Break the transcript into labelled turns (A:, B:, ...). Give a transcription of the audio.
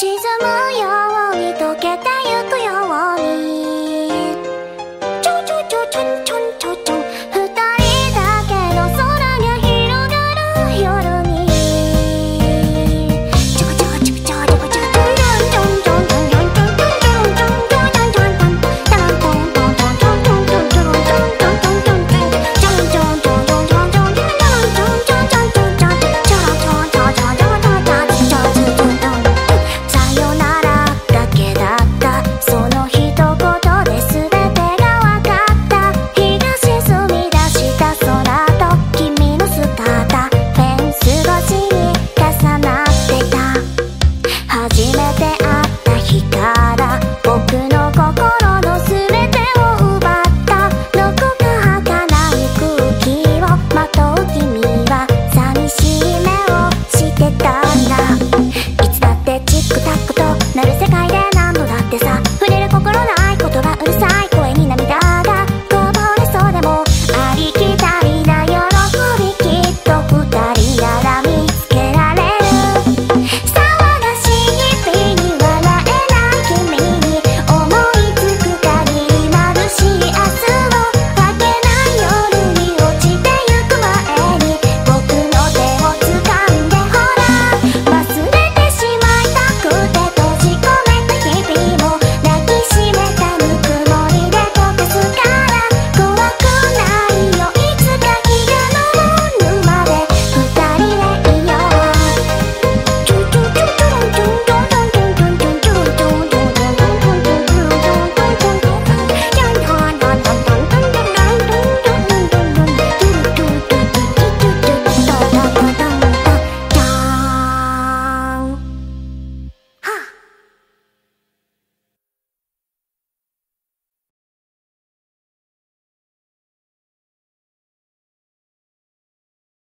A: 沈むように溶けて始め